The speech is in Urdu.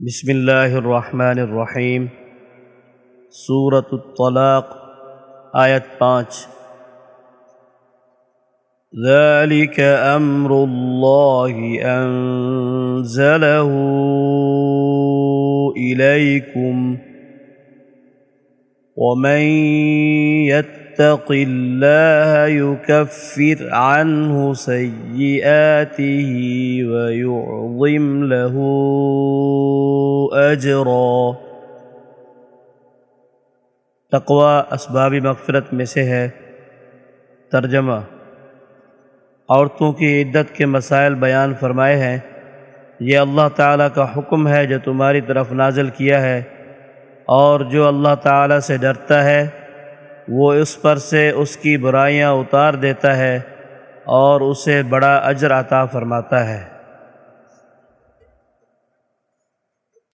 بسم اللہ الرحمن الرحیم سورة الطلاق، آیت پانچ۔ ذلك امر اللہ انزله الیکم ومن يتق الله يكفر عنه سيئاته ويعظم له اجرا تقوی اسباب مغفرت میں سے ہے۔ ترجمہ عورتوں کی عدت کے مسائل بیان فرمائے ہیں۔ یہ اللہ تعالیٰ کا حکم ہے جو تمہاری طرف نازل کیا ہے۔ اور جو اللہ تعالیٰ سے ڈرتا ہے، وہ اس پر سے اس کی برائیاں اتار دیتا ہے اور اسے بڑا اجر عطا فرماتا ہے۔